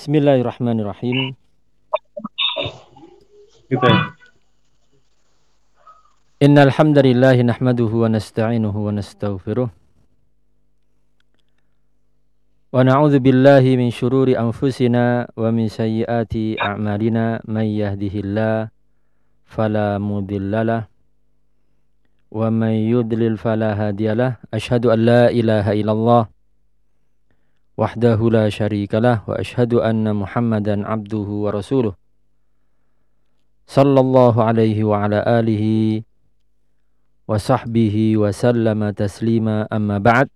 Bismillahirrahmanirrahim. Gitu ya. Innal hamdalillah nahmaduhu wa nasta'inuhu wa nastaghfiruh. Wa na'udzu billahi min shururi anfusina wa min sayyiati a'malina may yahdihillah fala mudhillalah wa may yudlil fala hadiyalah. Ashhadu an la ilaha illallah wahdahu la syarikalah wa ashhadu anna Muhammadan abduhu wa rasuluh. Sallallahu alaihi wa ala alihi wa sahbihi wa sallama taslima amma ba'd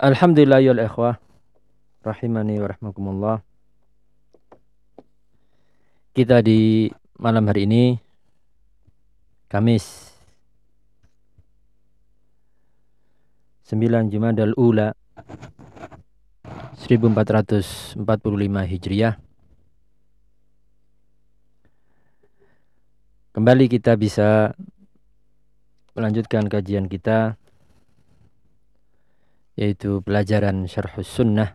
Alhamdulillah ya ikhwah rahimani wa rahmakumullah kita di malam hari ini Kamis 9 Jumadal Ula 1445 Hijriah. Kembali kita bisa melanjutkan kajian kita yaitu pelajaran Syarhus Sunnah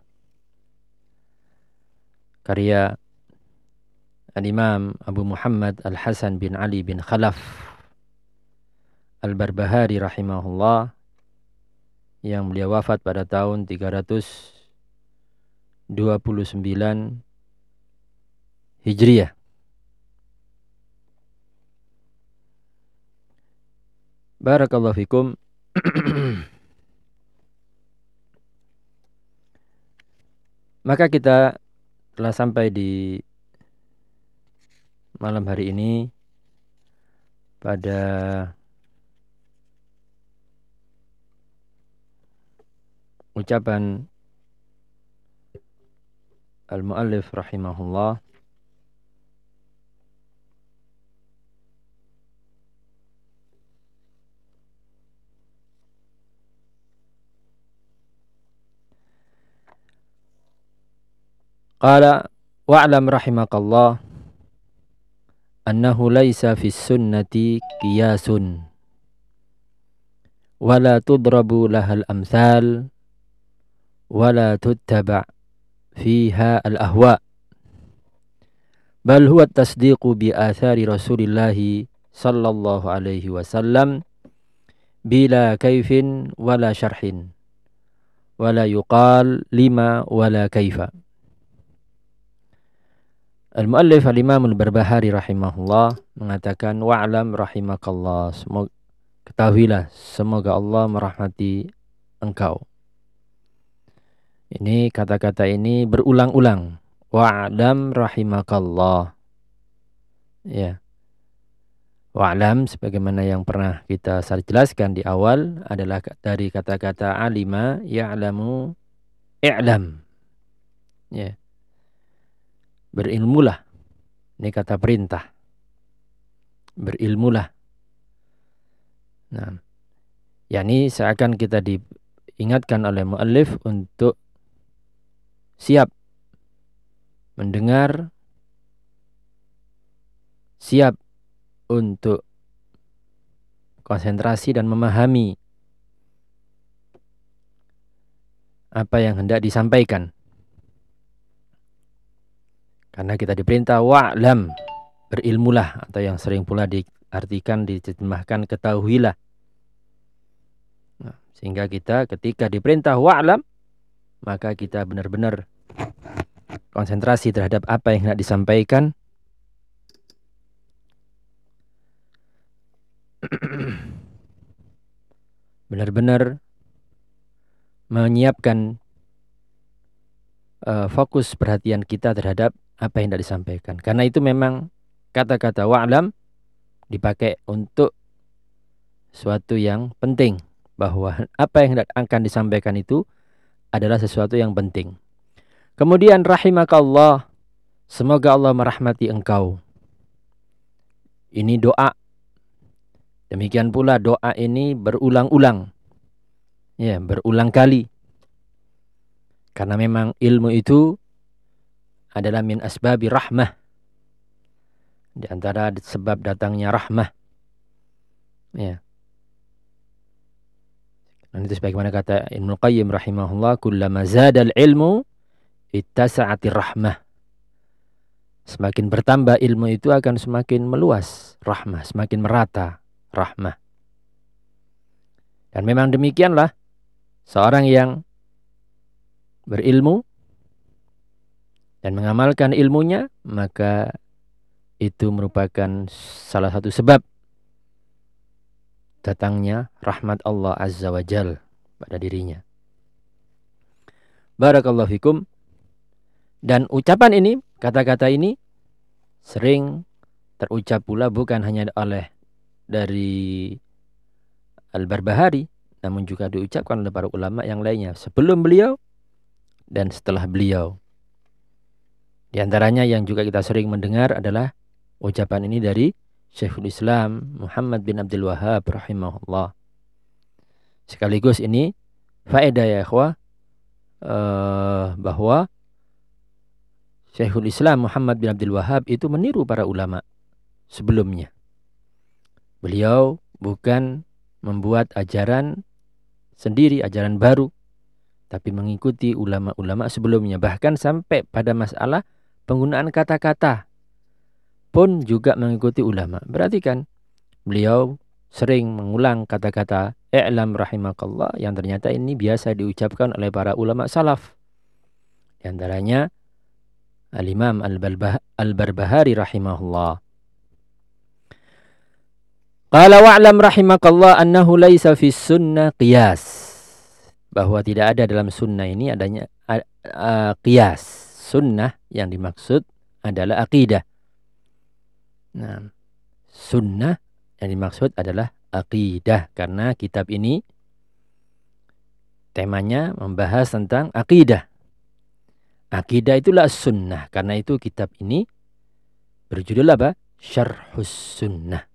karya Al-Imam Abu Muhammad Al-Hasan bin Ali bin Khalaf Al-Barbahari rahimahullah yang beliau wafat pada tahun 329 Hijriah Barakallahu fikum. Maka kita telah sampai di malam hari ini pada ucapan al-muallif rahimahullah Qala wa'lam rahimakallah annahu laisa fis sunnati qiyasun wala tudrabu lahal amsal wala tuttaba' fiha al ahwa bal huwa tasdiqu bi athari rasulillah sallallahu alaihi wasallam bila kaifin wala syarhin wala yuqal lima wala kaifa Al-Muallif Al-Imam Al-Barbahari rahimahullah mengatakan wa'lam rahimakallah. Semoga ketahuilah semoga Allah merahmati engkau. Ini kata-kata ini berulang-ulang. Wa'lam rahimakallah. Ya. Wa'lam sebagaimana yang pernah kita jelaskan di awal adalah dari kata-kata alima ya'lamu i'lam. Ya berilmulah. Ini kata perintah. Berilmulah. Nah, yakni seakan kita diingatkan oleh muallif untuk siap mendengar, siap untuk konsentrasi dan memahami apa yang hendak disampaikan. Karena kita diperintah wa'lam, berilmulah atau yang sering pula diartikan diterjemahkan ketahuilah. Nah, sehingga kita ketika diperintah wa'lam maka kita benar-benar konsentrasi terhadap apa yang hendak disampaikan. Benar-benar menyiapkan uh, fokus perhatian kita terhadap apa yang tidak disampaikan. Karena itu memang kata-kata wa'lam dipakai untuk suatu yang penting bahwa apa yang akan disampaikan itu adalah sesuatu yang penting. Kemudian rahimakallah semoga Allah merahmati engkau. Ini doa. Demikian pula doa ini berulang-ulang. Ya, berulang kali. Karena memang ilmu itu adalah min asbabi rahmah. Di antara sebab datangnya rahmah. Ya. Dan itu sebagaimana kata Ibnu Qayyim rahimahullah, kullama zadal ilmu ittasa'atir rahmah. Semakin bertambah ilmu itu akan semakin meluas rahmah, semakin merata rahmah. Dan memang demikianlah seorang yang berilmu dan mengamalkan ilmunya, maka itu merupakan salah satu sebab datangnya rahmat Allah Azza wa Jal pada dirinya. Barakallahu fikum. Dan ucapan ini, kata-kata ini sering terucap pula bukan hanya oleh dari Al-Barbahari, namun juga diucapkan oleh para ulama yang lainnya sebelum beliau dan setelah beliau. Di antaranya yang juga kita sering mendengar adalah ucapan ini dari Syekhul Islam Muhammad bin Abdul Wahab rahimahullah. Sekaligus ini faedah ya ikhwah uh, bahwa Syekhul Islam Muhammad bin Abdul Wahab itu meniru para ulama sebelumnya. Beliau bukan membuat ajaran sendiri, ajaran baru, tapi mengikuti ulama-ulama sebelumnya. Bahkan sampai pada masalah penggunaan kata-kata pun juga mengikuti ulama. Berarti kan beliau sering mengulang kata-kata i'lam rahimakallah yang ternyata ini biasa diucapkan oleh para ulama salaf. Di antaranya Al-Imam Al-Barbahari rahimahullah. Qala wa'lam rahimakallah annahu laisa fi sunnah qiyas. Bahwa tidak ada dalam sunnah ini adanya uh, qiyas. Sunnah yang dimaksud adalah akidah. Nah, sunnah yang dimaksud adalah akidah karena kitab ini temanya membahas tentang akidah. Akidah itulah sunnah. Karena itu kitab ini berjudul apa? Syarhus sunnah.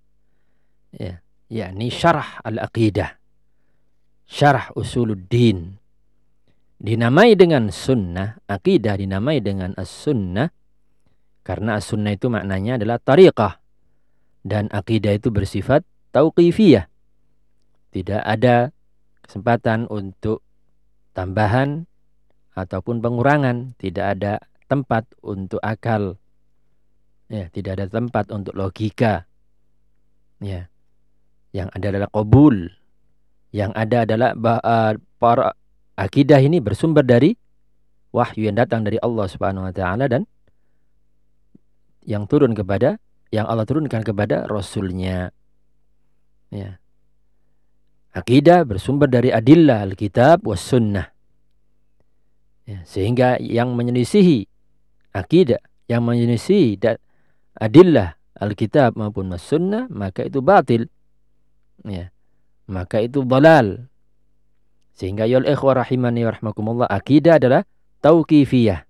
Ya, yakni syarah al-aqidah. Syarah usuluddin. Dinamai dengan sunnah, akidah dinamai dengan as-sunnah karena as-sunnah itu maknanya adalah tariqah dan akidah itu bersifat tauqifiyah. Tidak ada kesempatan untuk tambahan ataupun pengurangan, tidak ada tempat untuk akal. Ya, tidak ada tempat untuk logika. Ya. Yang ada adalah qabul. Yang ada adalah uh, para akidah ini bersumber dari wahyu yang datang dari Allah Subhanahu wa taala dan yang turun kepada yang Allah turunkan kepada rasulnya. Ya. Akidah bersumber dari adillah Alkitab was sunnah. Ya, sehingga yang menyelisihi akidah, yang menyelisihi adillah Alkitab maupun Sunnah, maka itu batil. Ya. Maka itu balal. Sehingga yul ikhwah rahimani warahmakumullah akidah adalah tauqifiyah.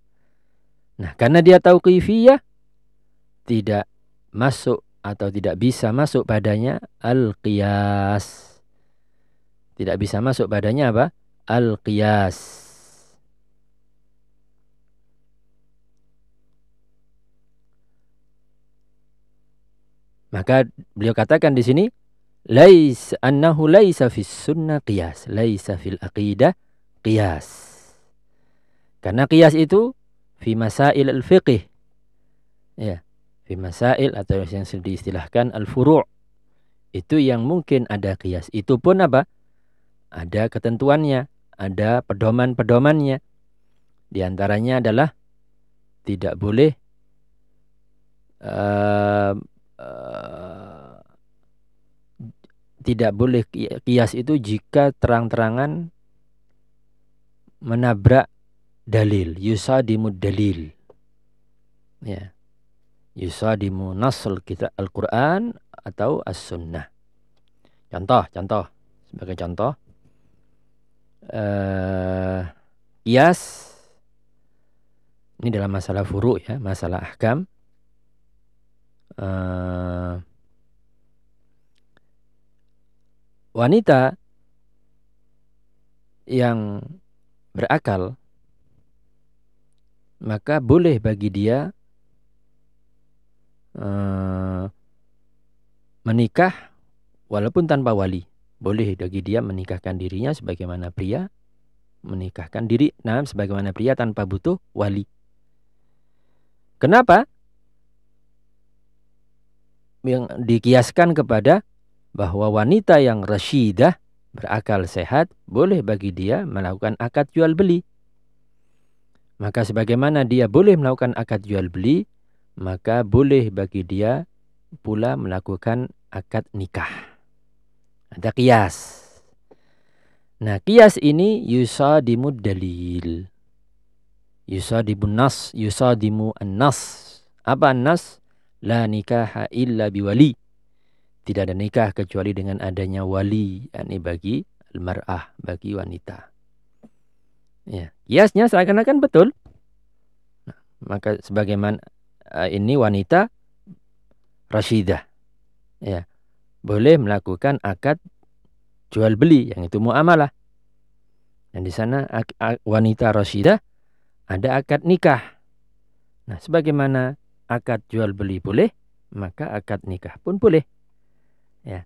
Nah, karena dia tauqifiyah tidak masuk atau tidak bisa masuk padanya al-qiyas. Tidak bisa masuk padanya apa? Al-qiyas. Maka beliau katakan di sini lais annahu laisa fis sunnah qiyas, laisa fil aqidah qiyas. Karena qiyas itu fi masail al-fiqh. Ya, fi masail atau yang diistilahkan al-furu'. Itu yang mungkin ada qiyas. Itu pun apa? Ada ketentuannya, ada pedoman-pedomannya. Di antaranya adalah tidak boleh uh, tidak boleh kias itu jika terang-terangan menabrak dalil yusadimud dalil ya yusadimu nasl kita Al-Qur'an atau As-Sunnah. Contoh contoh. Sebagai contoh uh, kias ini dalam masalah furu ya masalah ahkam. Uh, wanita yang berakal maka boleh bagi dia uh, menikah walaupun tanpa wali boleh bagi dia menikahkan dirinya sebagaimana pria menikahkan diri nah sebagaimana pria tanpa butuh wali. Kenapa? Yang dikiaskan kepada bahwa wanita yang rasyidah berakal sehat boleh bagi dia melakukan akad jual beli. Maka sebagaimana dia boleh melakukan akad jual beli, maka boleh bagi dia pula melakukan akad nikah. Ada kias. Nah, kias ini yusadimu dalil. Yusadimu nas, yusadimu an-nas. Apa an-nas? La nikaha illa biwali. Tidak ada nikah kecuali dengan adanya wali. Ini bagi al-mar'ah, bagi wanita. Ya, kiasnya seakan-akan betul. Nah, maka sebagaimana uh, ini wanita rasyidah. Ya. Boleh melakukan akad jual beli yang itu muamalah. Dan di sana wanita rasyidah ada akad nikah. Nah, sebagaimana akad jual beli boleh, maka akad nikah pun boleh. Ya.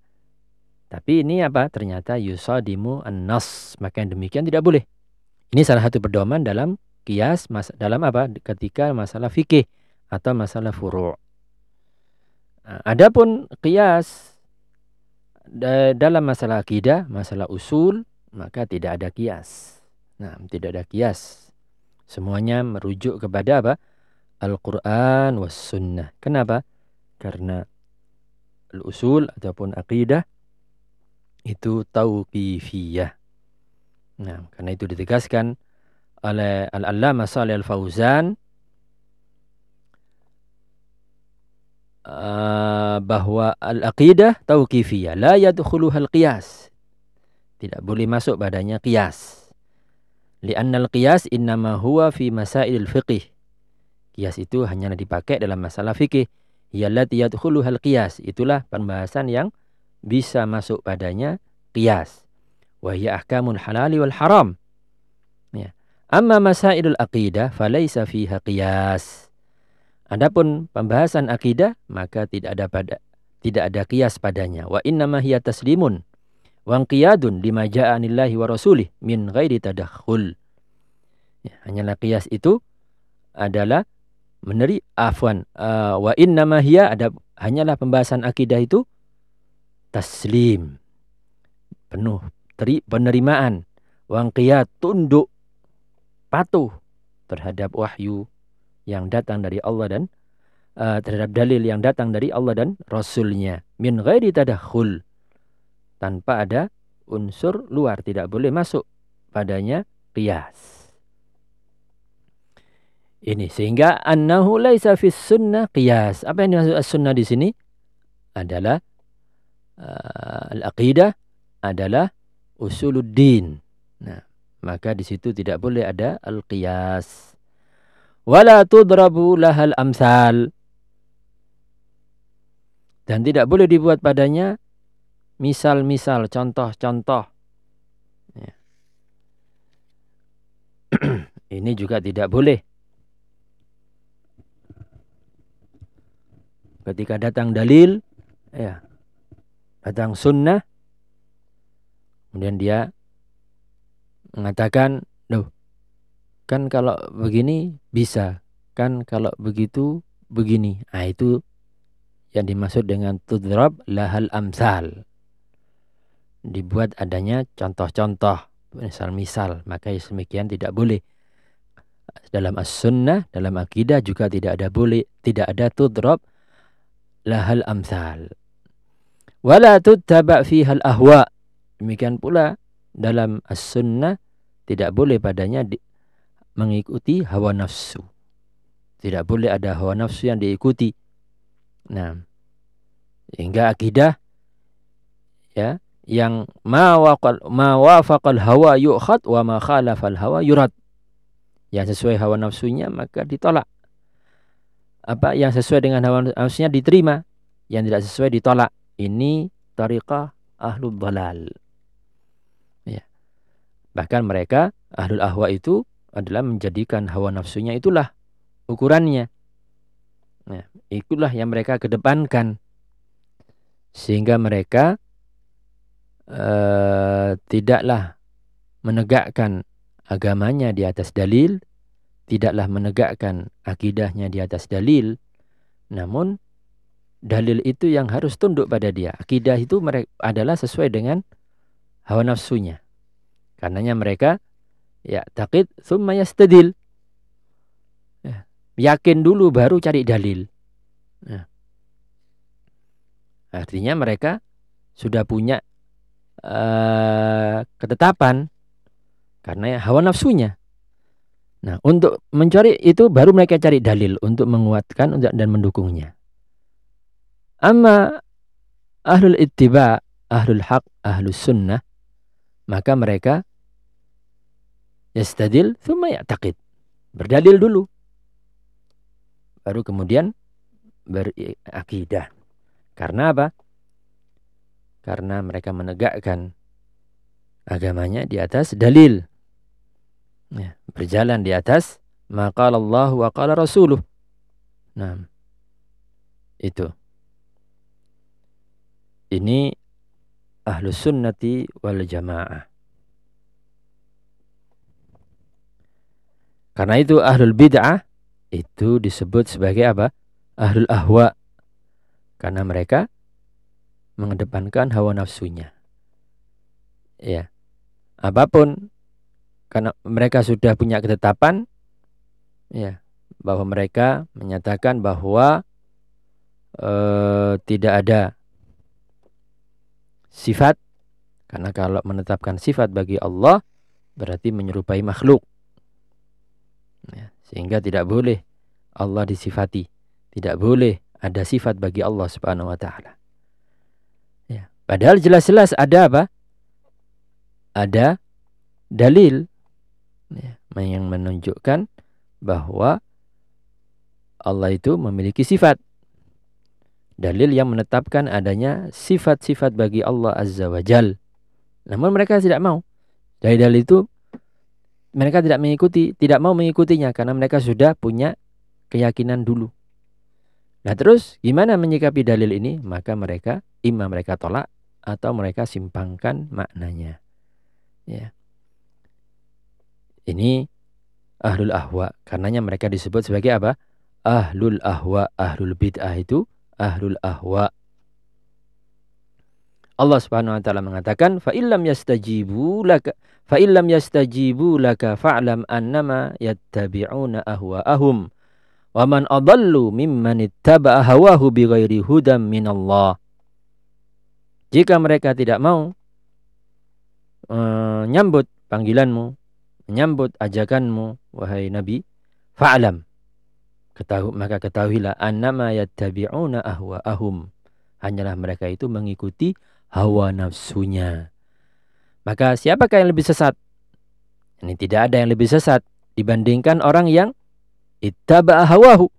Tapi ini apa? Ternyata yusadimu an-nas. Maka yang demikian tidak boleh. Ini salah satu pedoman dalam kias dalam apa? Ketika masalah fikih atau masalah furu'. Nah, adapun kias dalam masalah akidah, masalah usul, maka tidak ada kias. Nah, tidak ada kias. Semuanya merujuk kepada apa? Al-Quran was sunnah. Kenapa? Karena al-usul ataupun akidah itu tauqifiyah. Nah, karena itu ditegaskan oleh Al-Allamah Salih Al-Fauzan uh, bahwa al-aqidah tauqifiyah la yadkhuluha al-qiyas. Tidak boleh masuk padanya qiyas. Li'anna al-qiyas innama huwa fi masail fiqih. Qiyas itu hanya dipakai dalam masalah fikih. Yallati yadkhuluha al-qiyas. Itulah pembahasan yang bisa masuk padanya qiyas. Wa hiya ahkamul halali wal haram. Ya. Amma masailul aqidah falaysa fiha qiyas. Adapun pembahasan akidah maka tidak ada pada tidak ada kias padanya. Wa inna ma hiya taslimun wa qiyadun lima ja'anillahi wa rasulih min ghairi tadakhul. Ya, hanyalah kias itu adalah meneri afwan uh, wa inna ma hiya ada hanyalah pembahasan akidah itu taslim penuh teri, penerimaan wa qiyad tunduk patuh terhadap wahyu yang datang dari Allah dan uh, terhadap dalil yang datang dari Allah dan Rasulnya. Min ghairi tadakhul. Tanpa ada unsur luar tidak boleh masuk padanya qiyas. Ini sehingga annahu laisa fis sunnah qiyas. Apa yang dimaksud as-sunnah di sini? Adalah uh, al-aqidah adalah usuluddin. Nah maka di situ tidak boleh ada al-qiyas wala tudrabu lahal amsal. Dan tidak boleh dibuat padanya misal-misal contoh-contoh. Ya. ini juga tidak boleh. Ketika datang dalil ya datang sunnah kemudian dia mengatakan kan kalau begini bisa. Kan kalau begitu begini. Nah itu yang dimaksud dengan tudrab lahal amsal. Dibuat adanya contoh-contoh misal-misal. Maka semikian tidak boleh. Dalam as-sunnah dalam akidah juga tidak ada boleh tidak ada tudrab lahal amsal. Wala tuttaba fiha al-ahwa demikian pula dalam as-sunnah tidak boleh padanya mengikuti hawa nafsu. Tidak boleh ada hawa nafsu yang diikuti. Nah, hingga akidah ya yang ma wafaqal hawa yu'khad wa ma khalafal hawa yurad. Yang sesuai hawa nafsunya maka ditolak. Apa yang sesuai dengan hawa nafsunya diterima, yang tidak sesuai ditolak. Ini tariqah ahlul dalal. Ya. Bahkan mereka ahlul ahwa itu adalah menjadikan hawa nafsunya itulah ukurannya. Nah, itulah yang mereka kedepankan. Sehingga mereka uh, tidaklah menegakkan agamanya di atas dalil, tidaklah menegakkan akidahnya di atas dalil, namun dalil itu yang harus tunduk pada dia. Akidah itu adalah sesuai dengan hawa nafsunya. Karenanya mereka ya takid thumma yastadil. Ya, yakin dulu baru cari dalil. Ya. Artinya mereka sudah punya uh, ketetapan karena hawa nafsunya. Nah, untuk mencari itu baru mereka cari dalil untuk menguatkan dan mendukungnya. Amma ahlul ittiba, ahlul haq, ahlus sunnah, maka mereka yastadil thumma ya'taqid. Berdalil dulu. Baru kemudian berakidah. Karena apa? Karena mereka menegakkan agamanya di atas dalil ya, berjalan di atas maka Allah wa qala rasuluh. Nah, itu. Ini ahlu sunnati wal jamaah. Karena itu ahlul bid'ah itu disebut sebagai apa? Ahlul ahwa. Karena mereka mengedepankan hawa nafsunya. Ya. Apa pun karena mereka sudah punya ketetapan ya bahwa mereka menyatakan bahwa e, tidak ada sifat karena kalau menetapkan sifat bagi Allah berarti menyerupai makhluk ya, sehingga tidak boleh Allah disifati tidak boleh ada sifat bagi Allah Subhanahu wa taala ya padahal jelas-jelas ada apa ada dalil ya, yang menunjukkan bahwa Allah itu memiliki sifat. Dalil yang menetapkan adanya sifat-sifat bagi Allah Azza wa Jal. Namun mereka tidak mau. Dari dalil itu mereka tidak mengikuti, tidak mau mengikutinya karena mereka sudah punya keyakinan dulu. Nah terus gimana menyikapi dalil ini? Maka mereka imam mereka tolak atau mereka simpangkan maknanya. Ya. Ini ahlul ahwa. Karenanya mereka disebut sebagai apa? Ahlul ahwa, ahlul bid'ah itu ahlul ahwa. Allah Subhanahu wa taala mengatakan fa illam yastajibu laka fa illam yastajibu laka fa'lam annama yattabi'una ahwa'ahum. Wa man adallu mimman ittaba'a hawahu bighairi hudam minallah. Jika mereka tidak mau menyambut uh, panggilanmu menyambut ajakanmu wahai nabi fa'lam. Ketahu maka ketahuilah annama yattabi'una ahwa'ahum. Hanyalah mereka itu mengikuti hawa nafsunya. Maka siapakah yang lebih sesat? Ini tidak ada yang lebih sesat dibandingkan orang yang ittaba'a hawahu.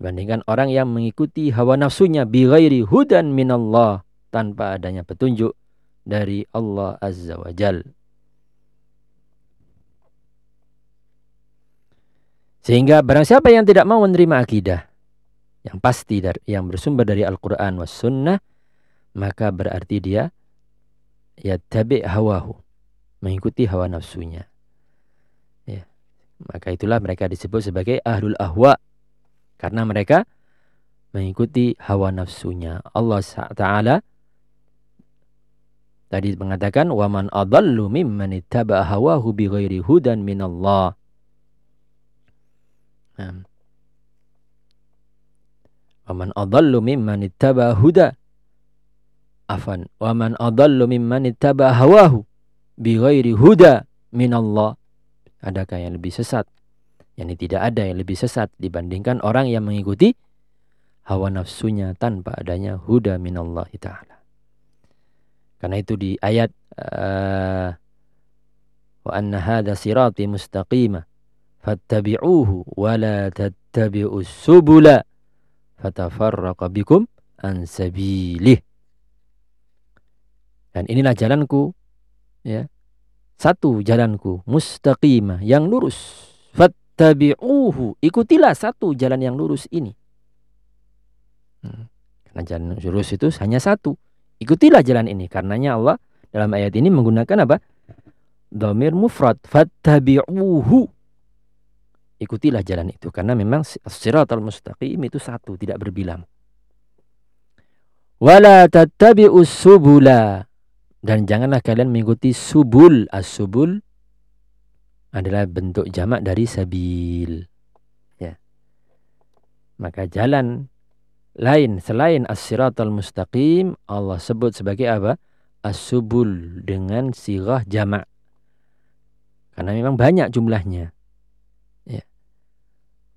Dibandingkan orang yang mengikuti hawa nafsunya bi ghairi hudan minallah tanpa adanya petunjuk dari Allah Azza wa Jalla Sehingga barang siapa yang tidak mau menerima akidah yang pasti dari, yang bersumber dari Al-Qur'an was sunnah maka berarti dia ya tabi hawahu mengikuti hawa nafsunya. Ya. Maka itulah mereka disebut sebagai ahlul ahwa karena mereka mengikuti hawa nafsunya. Allah Taala tadi mengatakan waman adallu mimman ittaba hawahu bighairi hudan minallah. Waman adallu mimman ittaba huda. Afan. Waman adallu mimman ittaba hawahu. Bighairi huda minallah. Adakah yang lebih sesat? Yani tidak ada yang lebih sesat dibandingkan orang yang mengikuti hawa nafsunya tanpa adanya huda minallah ta'ala. Karena itu di ayat uh, wa anna hadha sirati mustaqima fattabi'uhu wa la tattabi'us subula fatafarraqa bikum an sabilih. Dan inilah jalanku ya. Satu jalanku mustaqimah yang lurus. Fattabi'uhu, ikutilah satu jalan yang lurus ini. Hmm. Karena jalan lurus itu hanya satu, Ikutilah jalan ini. Karenanya Allah dalam ayat ini menggunakan apa? Domir mufrad. Fattabi'uhu. Ikutilah jalan itu. Karena memang siratal mustaqim itu satu. Tidak berbilang. Wala tattabi'us subula. Dan janganlah kalian mengikuti subul. As-subul adalah bentuk jamak dari sabil. Ya. Maka jalan lain selain as-siratal mustaqim Allah sebut sebagai apa? As-subul dengan sirah jamak. Karena memang banyak jumlahnya. Ya.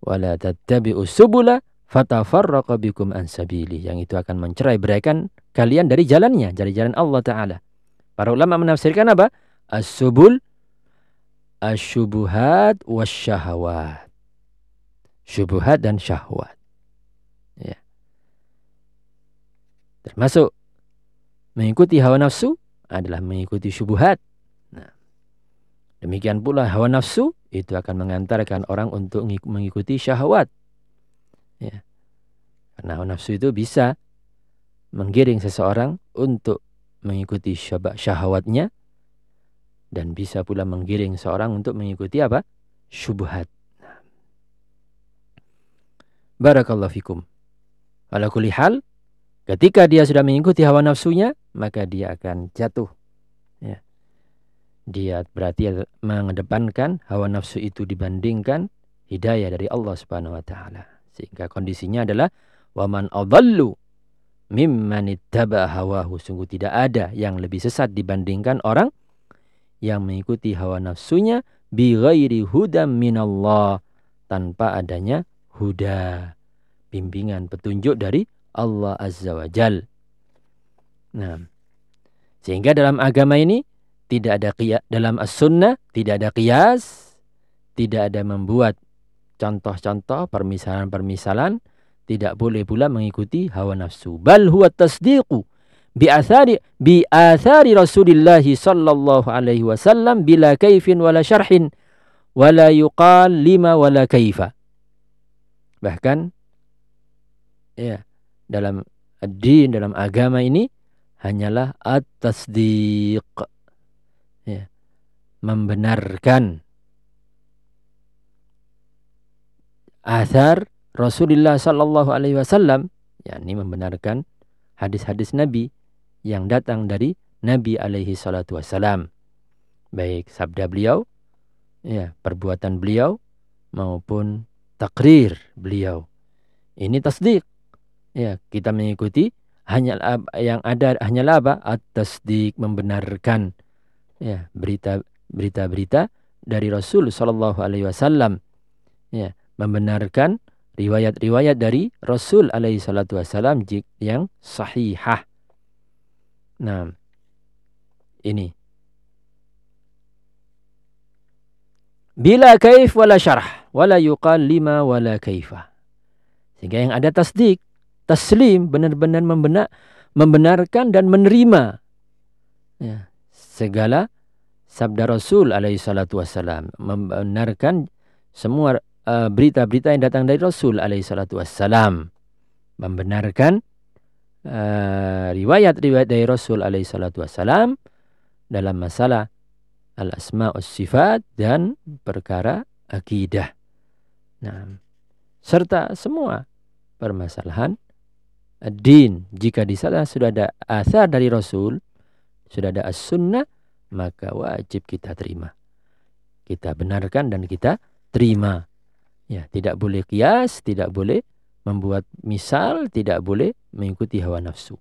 Wala tattabi'us subula fatafarraqa bikum an sabili yang itu akan mencerai beraikan kalian dari jalannya dari jalan Allah taala para ulama menafsirkan apa? As-subul asyubuhat wasyahawat. Syubuhat dan syahwat. Ya. Termasuk mengikuti hawa nafsu adalah mengikuti syubuhat. Nah. Demikian pula hawa nafsu itu akan mengantarkan orang untuk mengikuti syahwat. Ya. Karena nafsu itu bisa menggiring seseorang untuk mengikuti syahwatnya dan bisa pula menggiring seorang untuk mengikuti apa? syubhat. Barakallahu fikum. Ala kulli hal, ketika dia sudah mengikuti hawa nafsunya, maka dia akan jatuh. Ya. Dia berarti mengedepankan hawa nafsu itu dibandingkan hidayah dari Allah Subhanahu wa taala. Sehingga kondisinya adalah waman adallu mimman ittaba hawahu. Sungguh tidak ada yang lebih sesat dibandingkan orang yang mengikuti hawa nafsunya bi ghairi hudam minallah tanpa adanya huda bimbingan petunjuk dari Allah Azza wa Jal. Nah, sehingga dalam agama ini tidak ada qiyas dalam as-sunnah tidak ada qiyas, tidak ada membuat contoh-contoh permisalan-permisalan tidak boleh pula mengikuti hawa nafsu. Bal huwa tasdiqu bi athari bi athari Rasulillah sallallahu alaihi wasallam bila kaifin wala syarhin wala yuqal lima wala kaifa. Bahkan ya dalam din dalam agama ini hanyalah at-tasdiq ya membenarkan Athar Rasulullah sallallahu alaihi wasallam yakni membenarkan hadis-hadis Nabi yang datang dari Nabi alaihi salatu wasallam baik sabda beliau ya perbuatan beliau maupun takrir beliau. Ini tasdik ya kita mengikuti hanya yang ada hanyalah apa? At-tasdik membenarkan ya berita berita-berita dari Rasul sallallahu alaihi wasallam ya membenarkan riwayat-riwayat dari Rasul alaihi salatu wasalam yang sahihah. Nah, ini. Bila kaif wala syarah, wala yuqal lima wala kaifa. Sehingga yang ada tasdik, taslim, benar-benar membenar, membenarkan dan menerima ya, segala sabda Rasul alaihi salatu wasalam. Membenarkan semua berita-berita uh, yang datang dari Rasul alaihi salatu wassalam membenarkan eh, riwayat-riwayat uh, dari Rasul alaihi salatu wassalam dalam masalah al-asma sifat dan perkara akidah. Nah, serta semua permasalahan din jika di sana sudah ada asar dari Rasul, sudah ada as-sunnah, maka wajib kita terima. Kita benarkan dan kita terima. Ya, tidak boleh kias, tidak boleh membuat misal, tidak boleh mengikuti hawa nafsu.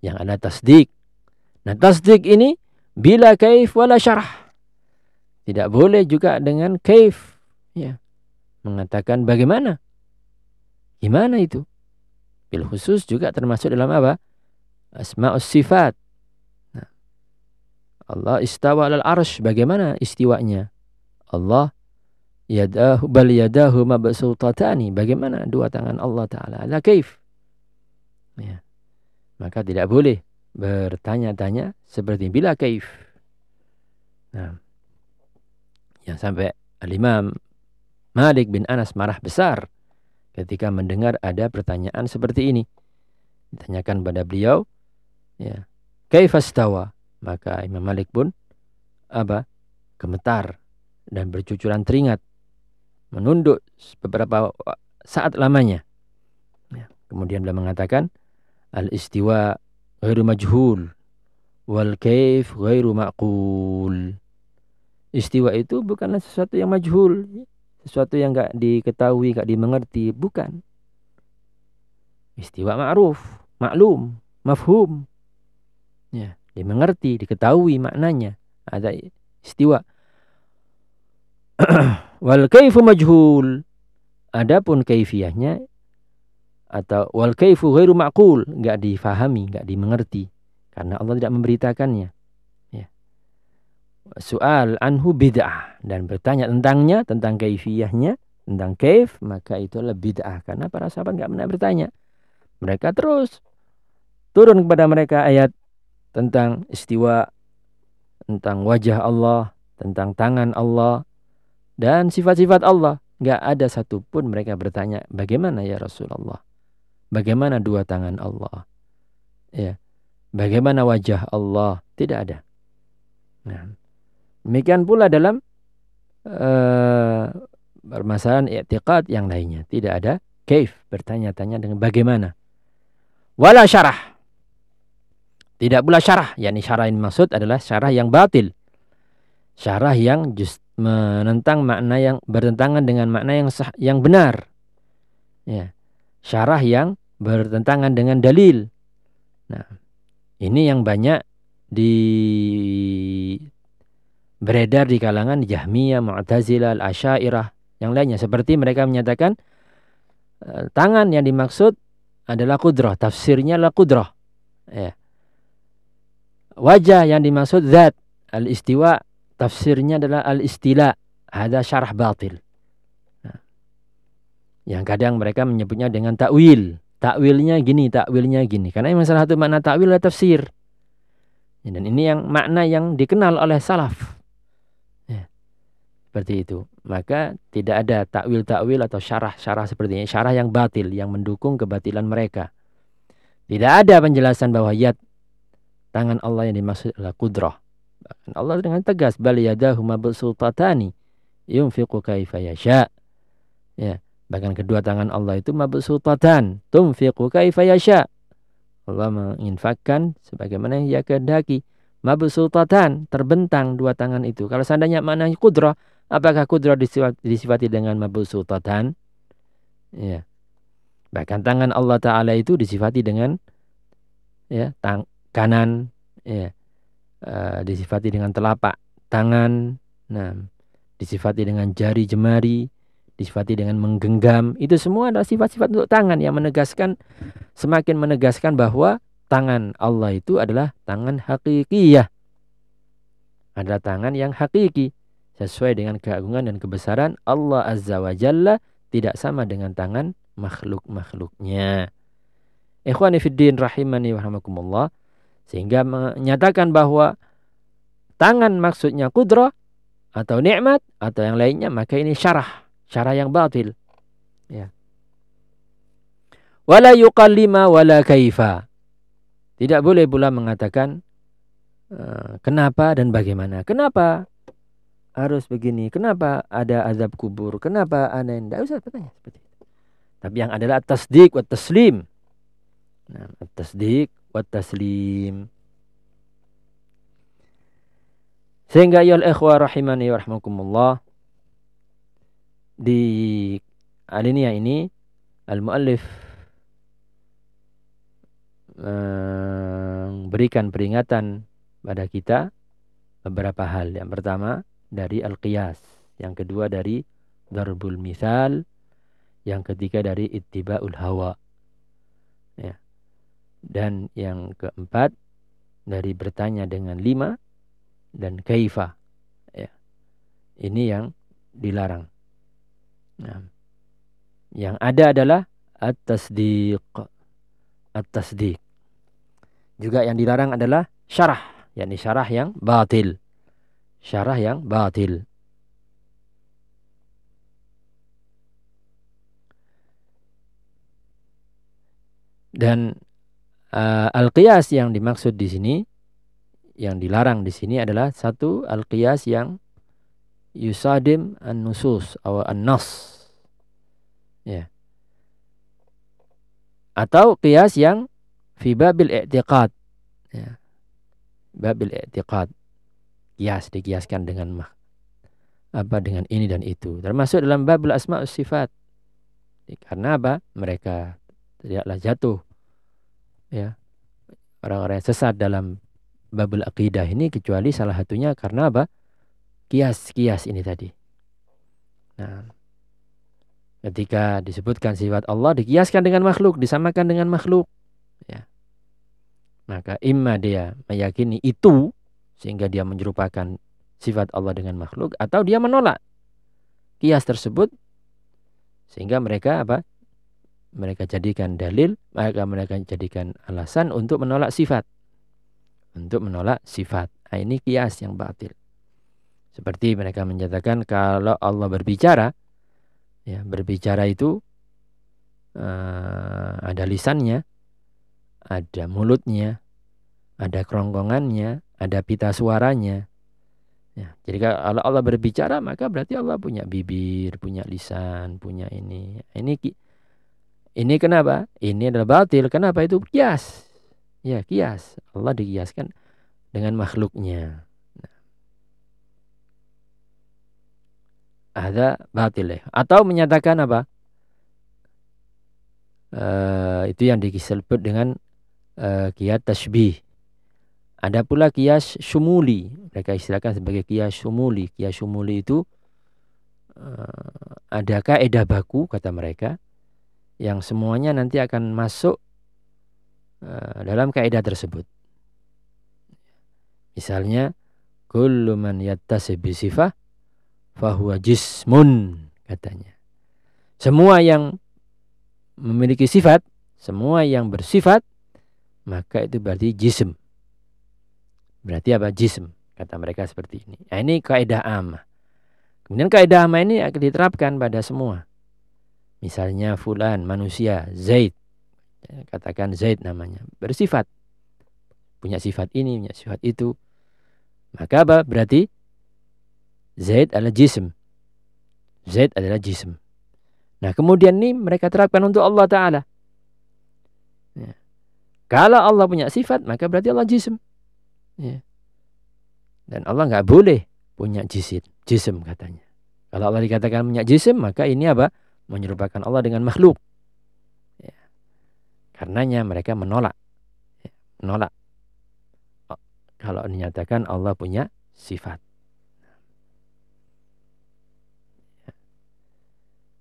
Yang ada tasdik. Nah, tasdik ini bila kaif wala syarah. Tidak boleh juga dengan kaif. Ya. Mengatakan bagaimana? Gimana itu? Bil khusus juga termasuk dalam apa? Asma'us sifat. Nah, Allah istawa al arsh. Bagaimana istiwanya? Allah yadahu bal yadahu mabsutatani. Bagaimana? Dua tangan Allah taala. La kaif? Ya. Maka tidak boleh bertanya-tanya seperti bila kaif. Nah yang sampai al-Imam Malik bin Anas marah besar ketika mendengar ada pertanyaan seperti ini. Ditanyakan pada beliau Ya. Kaifastawa? Maka Imam Malik pun apa? gemetar dan bercucuran teringat menunduk beberapa saat lamanya. Ya. Kemudian beliau mengatakan al-istiwa ghairu majhul wal kaif ghairu ma'qul. Istiwa itu bukanlah sesuatu yang majhul, sesuatu yang enggak diketahui, enggak dimengerti, bukan. Istiwa ma'ruf, maklum, mafhum. Ya, dimengerti, diketahui maknanya. Ada istiwa. wal kaifu majhul. Adapun kaifiyahnya atau wal kaifu ghairu ma'qul, enggak difahami, enggak dimengerti karena Allah tidak memberitakannya. Ya. Soal anhu bid'ah dan bertanya tentangnya, tentang kaifiyahnya, tentang kaif, maka itu adalah bid'ah karena para sahabat enggak pernah bertanya. Mereka terus turun kepada mereka ayat tentang istiwa, tentang wajah Allah, tentang tangan Allah, dan sifat-sifat Allah. Enggak ada satupun mereka bertanya, bagaimana ya Rasulullah? Bagaimana dua tangan Allah? Ya. Bagaimana wajah Allah? Tidak ada. Nah, demikian pula dalam uh, permasalahan i'tiqad yang lainnya. Tidak ada kaif bertanya-tanya dengan bagaimana wala syarah. Tidak pula syarah, yakni syarah ini maksud adalah syarah yang batil. Syarah yang just menentang makna yang bertentangan dengan makna yang sah, yang benar. Ya. Syarah yang bertentangan dengan dalil. Nah, ini yang banyak di beredar di kalangan Jahmiyah, Mu'tazilah, Al-Asy'ariyah, yang lainnya seperti mereka menyatakan eh, tangan yang dimaksud adalah kudrah. Tafsirnya adalah kudrah. Ya. Wajah yang dimaksud zat. Al-istiwa tafsirnya adalah al-istila. Ada syarah batil. Nah. Yang kadang mereka menyebutnya dengan takwil. Takwilnya gini, takwilnya gini. Karena yang salah satu makna takwil adalah tafsir. Dan ini yang makna yang dikenal oleh salaf. Ya. Seperti itu. Maka tidak ada takwil-takwil atau syarah-syarah seperti ini. Syarah yang batil, yang mendukung kebatilan mereka. Tidak ada penjelasan bahwa yad tangan Allah yang dimaksud adalah kudrah. Bahkan Allah dengan tegas, bal yadahu mabsutatani yunfiqu kaifa yasha. Ya, bahkan kedua tangan Allah itu mabsutatan, tunfiqu kaifa yasha. Allah menginfakkan sebagaimana ia kehendaki. Mabsutatan, terbentang dua tangan itu. Kalau seandainya maknanya kudrah, Apakah kudrat disifati dengan mabusutatan? Ya. Bahkan tangan Allah Ta'ala itu disifati dengan ya, tang kanan, ya, uh, disifati dengan telapak tangan, nah, disifati dengan jari jemari, disifati dengan menggenggam. Itu semua adalah sifat-sifat untuk tangan yang menegaskan, semakin menegaskan bahwa tangan Allah itu adalah tangan hakikiyah. Adalah tangan yang hakiki sesuai dengan keagungan dan kebesaran Allah Azza wa Jalla tidak sama dengan tangan makhluk-makhluknya. Ikhwani fiddin rahimani wa rahmakumullah. Sehingga menyatakan bahwa tangan maksudnya kudrah atau nikmat atau yang lainnya maka ini syarah, syarah yang batil. Ya. Wala yuqallima wala kaifa. Tidak boleh pula mengatakan uh, kenapa dan bagaimana. Kenapa? harus begini. Kenapa ada azab kubur? Kenapa yang tidak usah bertanya seperti itu. Tapi yang adalah tasdik wa taslim. Nah, tasdik wa taslim. Sehingga ya ikhwah rahimani wa rahmakumullah di alinea ini al-muallif memberikan peringatan pada kita beberapa hal. Yang pertama, dari al-qiyas, yang kedua dari darbul misal, yang ketiga dari ittiba'ul hawa. Ya. Dan yang keempat dari bertanya dengan lima dan kaifa. Ya. Ini yang dilarang. Nah. Yang ada adalah at-tasdiq. At-tasdiq. Juga yang dilarang adalah syarah, yakni syarah yang batil syarah yang batil. Dan uh, al-qiyas yang dimaksud di sini yang dilarang di sini adalah satu al-qiyas yang yusadim an-nusus atau an-nas. Ya. Atau qiyas yang fi babil i'tiqad. Ya. Babil i'tiqad. Qiyas dikiaskan dengan mah apa dengan ini dan itu. Termasuk dalam babul asma sifat. Karena apa? Mereka tidaklah jatuh ya orang-orang yang sesat dalam babul akidah ini kecuali salah satunya karena apa? Kias-kias ini tadi. Nah, ketika disebutkan sifat Allah dikiaskan dengan makhluk, disamakan dengan makhluk, ya. Maka imma dia meyakini itu sehingga dia menyerupakan sifat Allah dengan makhluk atau dia menolak kias tersebut sehingga mereka apa? Mereka jadikan dalil, maka mereka jadikan alasan untuk menolak sifat untuk menolak sifat. Nah, ini kias yang batil. Seperti mereka menyatakan kalau Allah berbicara, ya berbicara itu uh, ada lisannya, ada mulutnya, ada kerongkongannya, ada pita suaranya. Ya, jadi kalau Allah berbicara maka berarti Allah punya bibir, punya lisan, punya ini. Ini ini kenapa? Ini adalah batil. Kenapa itu kias? Ya, kias. Allah dikiaskan dengan makhluknya. Nah. Ada batil ya. Atau menyatakan apa? Uh, itu yang disebut dengan uh, kias tasbih. Ada pula kias syumuli. Mereka istilahkan sebagai kias syumuli. Kias syumuli itu uh, ada kaidah baku kata mereka yang semuanya nanti akan masuk Eh, dalam kaidah tersebut. Misalnya, kullu man yattasi bi sifah fahuwa jismun katanya. Semua yang memiliki sifat, semua yang bersifat, maka itu berarti jism. Berarti apa? Jism. Kata mereka seperti ini. Nah, ini kaidah amma. Kemudian kaidah amma ini akan diterapkan pada semua. Misalnya fulan, manusia, Zaid, Ya, katakan Zaid namanya. Bersifat. Punya sifat ini punya sifat itu. Maka apa? Berarti Zaid adalah jism. Zaid adalah jism. Nah kemudian ini mereka terapkan untuk Allah Ta'ala. Ya. kalau Allah punya sifat maka berarti Allah jism. Ya. dan Allah nggak boleh punya jisim jism katanya. Kalau Allah dikatakan punya jisim maka ini apa menyerupakan Allah dengan makhluk Karenanya mereka menolak. Ya, menolak. Oh, kalau dinyatakan Allah punya sifat. Ya.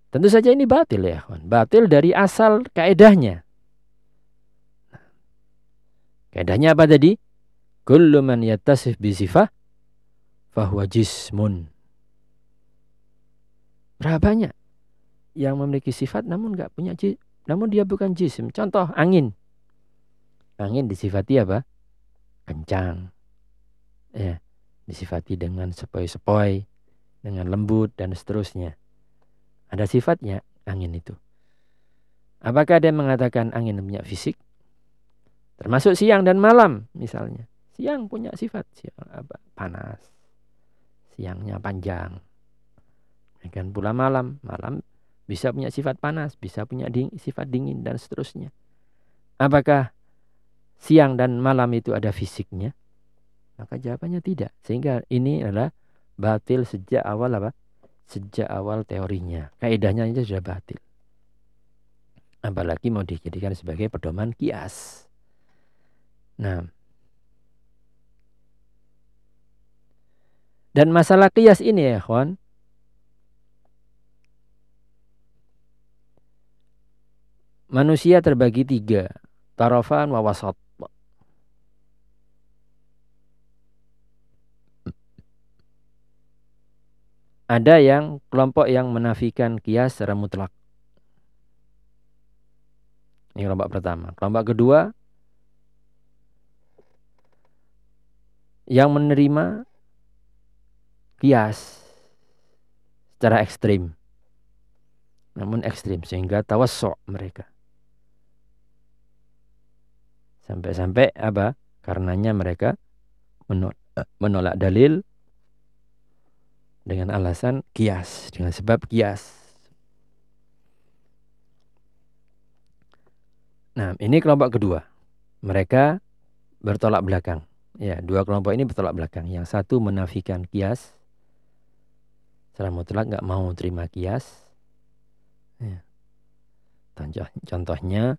Tentu saja ini batil ya kawan. Batil dari asal kaedahnya. Kaedahnya apa tadi? Kullu man yattasif bisifah fahuwa jismun. Berapa banyak yang memiliki sifat namun nggak punya namun dia bukan jisim. Contoh angin. Angin disifati apa? Kencang. Ya, disifati dengan sepoi-sepoi, dengan lembut dan seterusnya. Ada sifatnya angin itu. Apakah dia mengatakan angin punya fisik? Termasuk siang dan malam misalnya. Siang punya sifat siang apa? panas. Siangnya panjang. Dan pula malam, malam bisa punya sifat panas, bisa punya ding, sifat dingin dan seterusnya. Apakah siang dan malam itu ada fisiknya? Maka jawabannya tidak. Sehingga ini adalah batil sejak awal apa? Sejak awal teorinya. Kaidahnya itu sudah batil. Apalagi mau dijadikan sebagai pedoman kias. Nah, dan masalah kias ini ya, kawan, manusia terbagi tiga. Tarafan wa wasat. Ada yang kelompok yang menafikan kias secara mutlak. Ini kelompok pertama. Kelompok kedua yang menerima kias secara ekstrim. Namun ekstrim sehingga tawassuk mereka. Sampai-sampai apa? Karenanya mereka menolak, dalil dengan alasan kias, dengan sebab kias. Nah, ini kelompok kedua. Mereka bertolak belakang. Ya, dua kelompok ini bertolak belakang. Yang satu menafikan kias. Secara mutlak nggak mau terima kias. Ya. Contoh, contohnya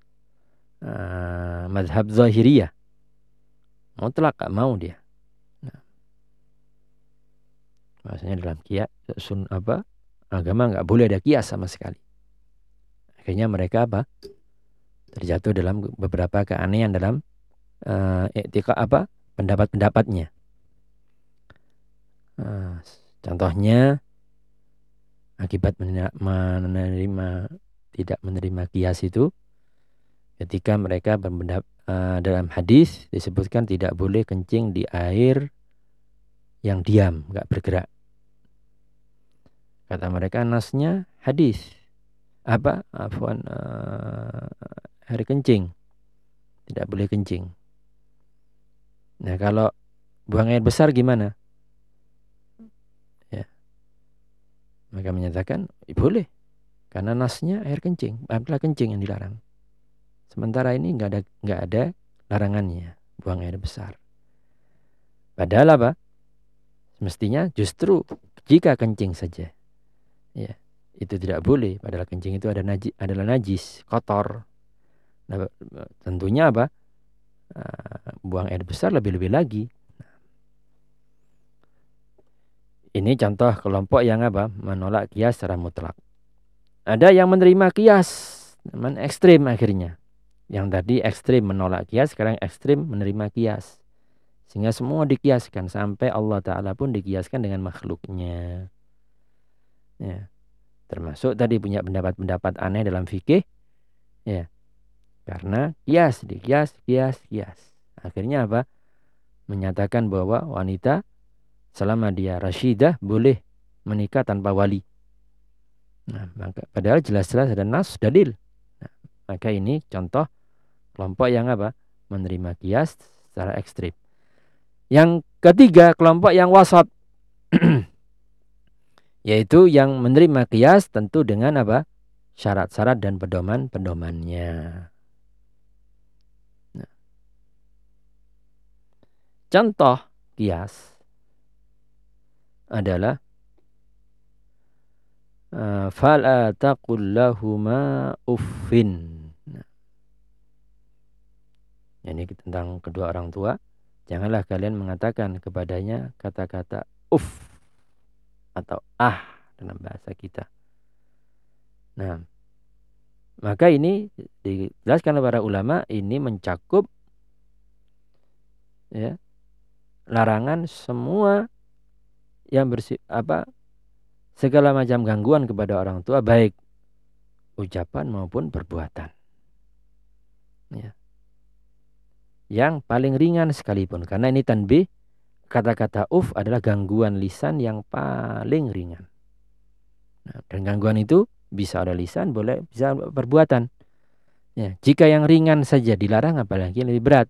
uh, madhab zahiriyah. Mutlak mau dia. Nah. Maksudnya dalam kias sun apa agama nggak boleh ada kias sama sekali. Akhirnya mereka apa? terjatuh dalam beberapa keanehan dalam uh, etika apa pendapat-pendapatnya. Uh, contohnya akibat menerima tidak menerima kias itu ketika mereka berpendapat uh, dalam hadis disebutkan tidak boleh kencing di air yang diam, nggak bergerak. Kata mereka nasnya hadis apa afwan uh, hari kencing. Tidak boleh kencing. Nah kalau buang air besar gimana? Ya. Maka menyatakan boleh. Karena nasnya air kencing. Ambillah kencing yang dilarang. Sementara ini nggak ada nggak ada larangannya buang air besar. Padahal apa? Semestinya justru jika kencing saja. Ya, itu tidak boleh. Padahal kencing itu ada najis, adalah najis, kotor. Nah, tentunya apa? Uh, buang air besar lebih-lebih lagi. Ini contoh kelompok yang apa? Menolak kias secara mutlak. Ada yang menerima kias, teman ekstrim akhirnya. Yang tadi ekstrim menolak kias, sekarang ekstrim menerima kias. Sehingga semua dikiaskan sampai Allah Ta'ala pun dikiaskan dengan makhluknya. Ya. Termasuk tadi punya pendapat-pendapat aneh dalam fikih. Ya. Karena kias, kias, kias, kias. Akhirnya apa? Menyatakan bahwa wanita selama dia rasyidah boleh menikah tanpa wali. Nah, padahal jelas-jelas ada nas dalil. Nah, maka ini contoh kelompok yang apa? Menerima kias secara ekstrim. Yang ketiga, kelompok yang wasat. Yaitu yang menerima kias tentu dengan apa? Syarat-syarat dan pedoman-pedomannya. Contoh kias adalah uh, fala taqul lahuma uffin. Ini tentang kedua orang tua. Janganlah kalian mengatakan kepadanya kata-kata uff atau ah dalam bahasa kita. Nah, maka ini dijelaskan oleh para ulama ini mencakup ya larangan semua yang bersih apa segala macam gangguan kepada orang tua baik ucapan maupun perbuatan. Ya. Yang paling ringan sekalipun karena ini tanbih kata-kata uf adalah gangguan lisan yang paling ringan. Nah, dan gangguan itu bisa ada lisan, boleh bisa perbuatan. Ya, jika yang ringan saja dilarang apalagi lebih berat.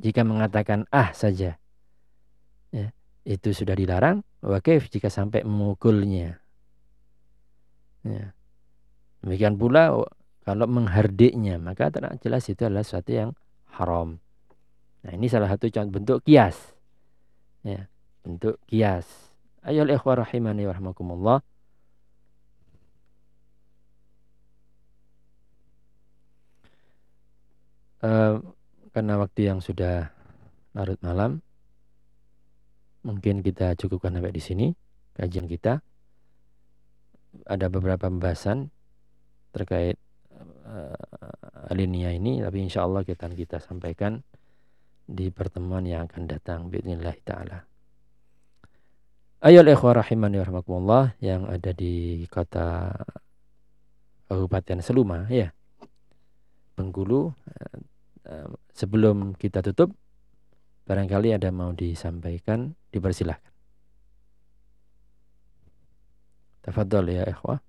Jika mengatakan ah saja, ya, itu sudah dilarang. Oke, jika sampai memukulnya. Ya. Demikian pula kalau menghardiknya, maka jelas itu adalah sesuatu yang haram. Nah ini salah satu contoh bentuk kias. Ya, bentuk kias. Ayo ikhwah rahimani warahmatullah. Uh, karena waktu yang sudah larut malam, mungkin kita cukupkan sampai di sini kajian kita. Ada beberapa pembahasan terkait alinea ini, tapi insya Allah kita kita sampaikan di pertemuan yang akan datang. Bismillah taala. Ayol ikhwah rahimani warahmatullah yang ada di kota Kabupaten Seluma ya. Bengkulu sebelum kita tutup, barangkali ada mau disampaikan, dipersilahkan. Tafadhol ya ikhwah.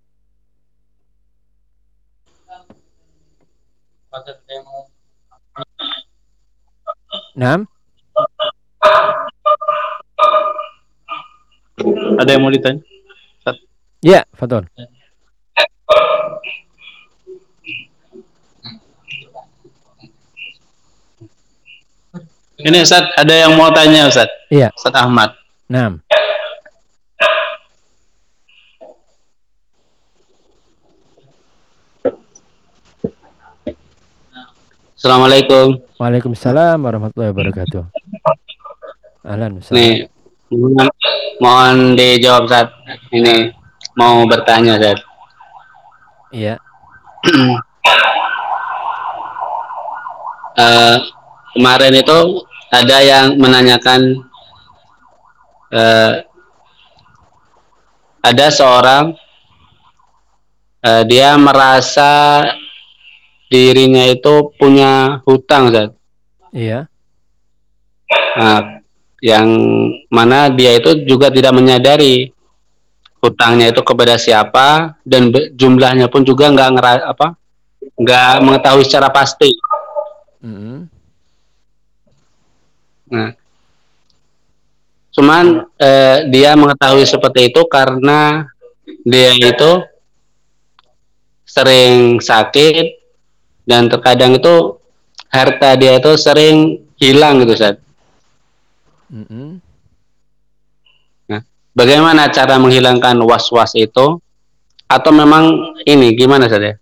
Nam? Ada yang mau ditanya? Ya, Faton. Ini Ustaz, ada yang mau tanya Ustaz. Iya. Ustaz Ahmad. Nam. Assalamualaikum. Waalaikumsalam warahmatullahi wabarakatuh. Ahlan, Nih, mohon, mohon dijawab Ustaz. Ini mau bertanya Ustaz. Iya. uh, kemarin itu ada yang menanyakan uh, ada seorang uh, dia merasa dirinya itu punya hutang, Zat. Iya. Nah, yang mana dia itu juga tidak menyadari hutangnya itu kepada siapa dan jumlahnya pun juga nggak ngera apa nggak mengetahui secara pasti. Mm -hmm. Nah, cuman eh, dia mengetahui seperti itu karena dia itu sering sakit dan terkadang itu harta dia itu sering hilang gitu Ustaz. Mm -hmm. Nah, bagaimana cara menghilangkan was-was itu? Atau memang ini gimana saja?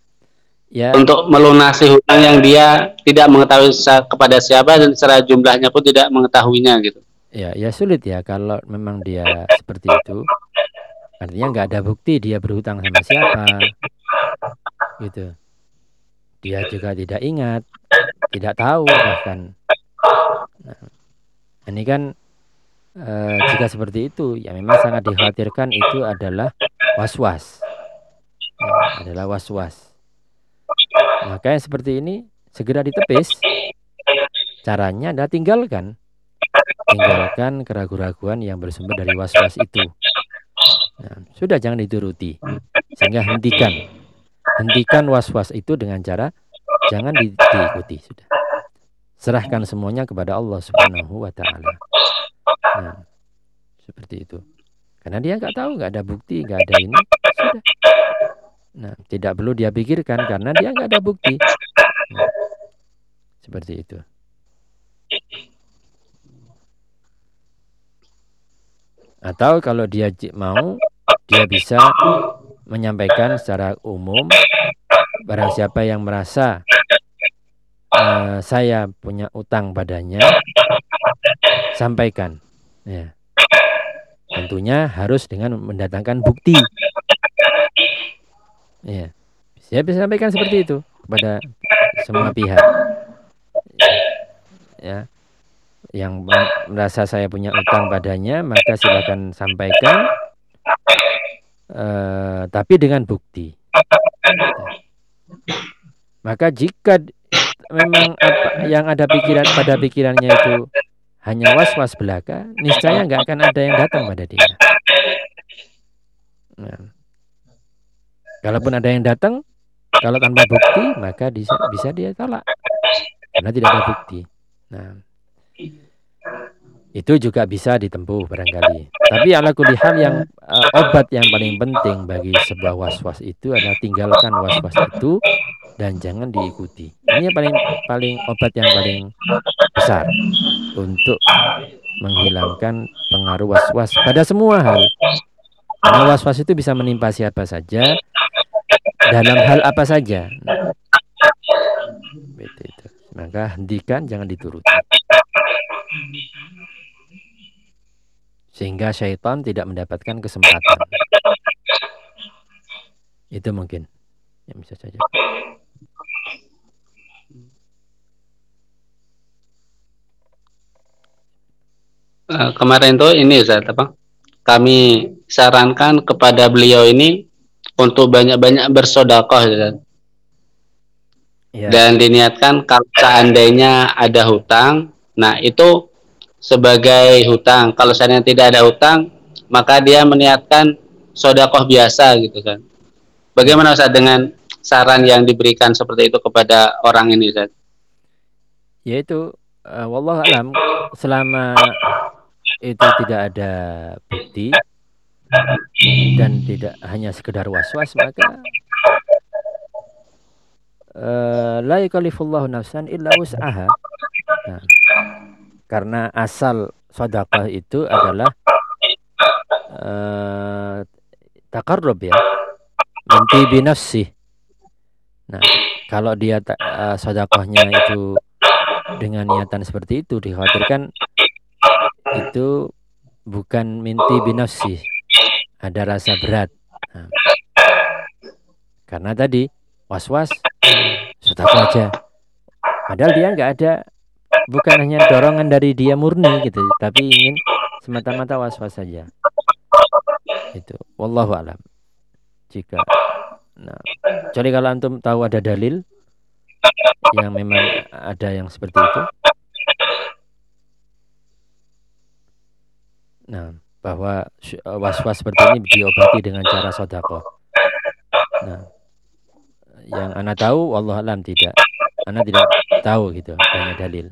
Ya. Untuk melunasi hutang yang dia tidak mengetahui kepada siapa dan secara jumlahnya pun tidak mengetahuinya gitu. Ya, ya sulit ya kalau memang dia seperti itu. Artinya nggak ada bukti dia berhutang sama siapa, gitu dia juga tidak ingat, tidak tahu bahkan. Nah, ini kan e, jika seperti itu, ya memang sangat dikhawatirkan itu adalah was-was, ya, adalah was-was. Maka yang seperti ini segera ditepis. Caranya adalah tinggalkan, tinggalkan keraguan-raguan yang bersumber dari was-was itu. Nah, sudah jangan dituruti, sehingga hentikan Hentikan was-was itu dengan cara jangan di, diikuti sudah. Serahkan semuanya kepada Allah Subhanahu wa taala. Nah, seperti itu. Karena dia nggak tahu, nggak ada bukti, nggak ada ini, sudah. Nah, tidak perlu dia pikirkan karena dia nggak ada bukti. Nah, seperti itu. Atau kalau dia mau, dia bisa menyampaikan secara umum barang siapa yang merasa uh, saya punya utang padanya sampaikan. Ya. Tentunya harus dengan mendatangkan bukti. Ya. Saya bisa sampaikan seperti itu kepada semua pihak. Ya. Yang merasa saya punya utang padanya maka silakan sampaikan uh, tapi dengan bukti. Maka jika memang apa yang ada pikiran pada pikirannya itu hanya was-was belaka, niscaya nggak akan ada yang datang pada dia. Nah, kalaupun ada yang datang, kalau tanpa bukti maka bisa, bisa dia tolak karena tidak ada bukti. Nah, itu juga bisa ditempuh barangkali. Tapi ala kulli hal yang uh, obat yang paling penting bagi sebuah was-was itu adalah tinggalkan was-was itu dan jangan diikuti. Ini paling paling obat yang paling besar untuk menghilangkan pengaruh was-was pada semua hal. Karena was-was itu bisa menimpa siapa saja dalam hal apa saja. Nah, itu. Maka hentikan, jangan dituruti sehingga syaitan tidak mendapatkan kesempatan. Itu mungkin yang bisa saja. Uh, kemarin tuh ini Ustaz apa? Kami sarankan kepada beliau ini untuk banyak-banyak bersodakoh Ustaz. Ya. Dan diniatkan kalau seandainya ada hutang, nah itu sebagai hutang. Kalau seandainya tidak ada hutang, maka dia meniatkan sodakoh biasa gitu kan. Bagaimana Ustaz dengan saran yang diberikan seperti itu kepada orang ini Ustaz? Yaitu uh, wallah alam selama itu tidak ada bukti dan tidak hanya sekedar was-was maka uh, la yukallifullahu nafsan illa wus'aha. Nah, karena asal sedekah itu adalah uh, takarrub ya. Binti binafsi. Nah, kalau dia uh, sedekahnya itu dengan niatan seperti itu dikhawatirkan itu bukan minti binafsi ada rasa berat nah, karena tadi was-was sudah aja padahal dia nggak ada bukan hanya dorongan dari dia murni gitu tapi ingin semata-mata was-was saja itu wallahu alam jika nah jadi kalau antum tahu ada dalil yang memang ada yang seperti itu nah bahwa eh, was-was seperti ini diobati dengan cara sodako. Nah, yang anak tahu, Allah alam tidak. Anak tidak tahu gitu, banyak dalil.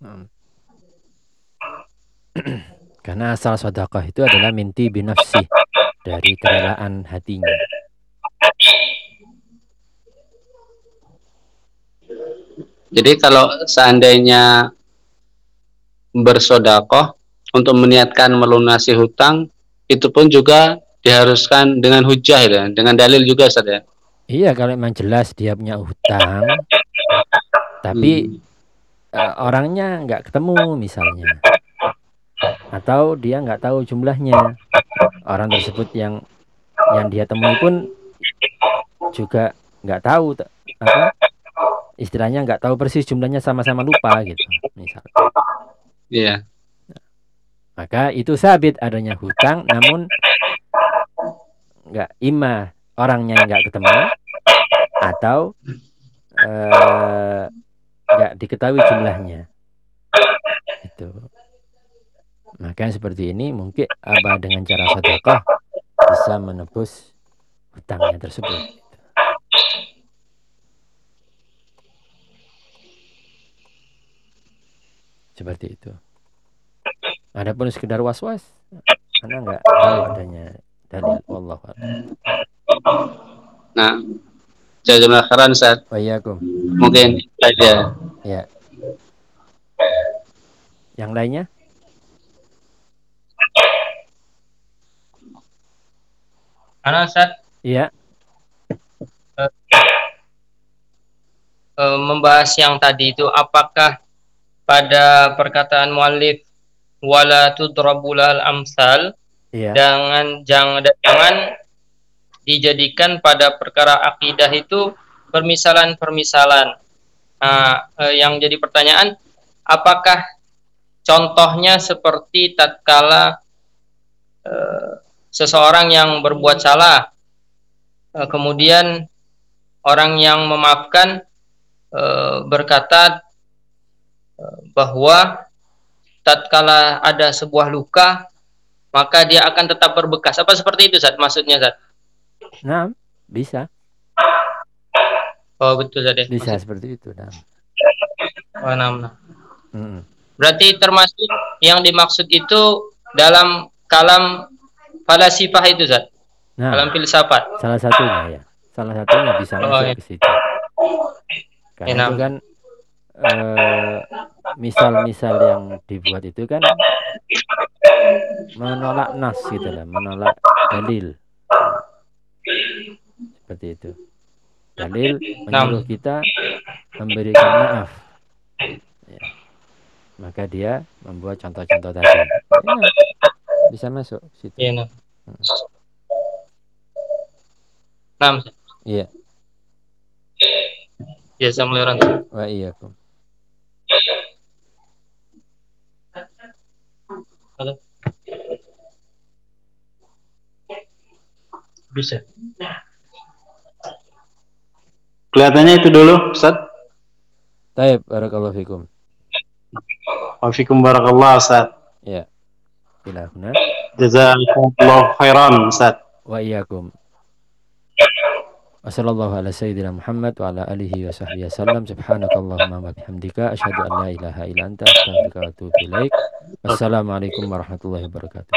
Hmm. Karena asal sodakoh itu adalah minti binafsi dari kerelaan hatinya. Jadi kalau seandainya bersodakoh untuk meniatkan melunasi hutang itu pun juga diharuskan dengan hujah ya, dengan dalil juga Ustaz ya. Iya kalau memang jelas dia punya hutang tapi hmm. uh, orangnya nggak ketemu misalnya atau dia nggak tahu jumlahnya orang tersebut yang yang dia temui pun juga nggak tahu apa istilahnya nggak tahu persis jumlahnya sama-sama lupa gitu misalnya Iya. Maka itu sabit adanya hutang namun enggak ima orangnya enggak ketemu atau eh, enggak diketahui jumlahnya. Itu. Maka seperti ini mungkin apa dengan cara sedekah bisa menebus hutangnya tersebut. seperti itu. Adapun sekedar was-was, karena nggak tahu adanya dalil Allah. Nah, jazakallahu khairan Ustaz. Waalaikum. Mungkin saja. Ya. Yang lainnya? Halo Ustaz. Iya. Uh, uh, membahas yang tadi itu apakah pada perkataan muallif wala tudrabulal amsal iya. jangan jangan jangan dijadikan pada perkara akidah itu permisalan-permisalan. Nah, eh, yang jadi pertanyaan, apakah contohnya seperti tatkala eh, seseorang yang berbuat salah, eh, kemudian orang yang memaafkan eh, berkata bahwa tatkala ada sebuah luka maka dia akan tetap berbekas. Apa seperti itu Zat maksudnya Zat? Nah, bisa. Oh, betul ya. Bisa Maksud... seperti itu, nah. Oh, nah, nah. Hmm. Berarti termasuk yang dimaksud itu dalam kalam falasifah itu Zat. Nah, kalam filsafat. Salah satunya ya. Salah satunya bisa oh, masuk ya. ke situ. Karena ya, itu kan Eh, misal-misal uh, yang dibuat itu kan menolak nas gitu lah, menolak dalil. Seperti itu. Dalil menyuruh kita memberikan maaf. Ya. Maka dia membuat contoh-contoh tadi. Ya, bisa masuk situ. Iya. Nah. Iya. Ya, Assalamualaikum. Wa iyyakum. Halo. Bisa. Kelihatannya itu dulu, Ustaz. Taib, barakallahu fikum. Wafikum barakallah, Ustaz. Ya. Ila huna. Jazakumullah khairan, Ustaz. Wa iyyakum. Wassallallahu ala sayyidina Muhammad wa ala alihi wa sahbihi wasallam. Subhanakallahumma wa bihamdika asyhadu an la ilaha illa anta astaghfiruka wa atubu ilaik. Wassalamualaikum warahmatullahi wabarakatuh.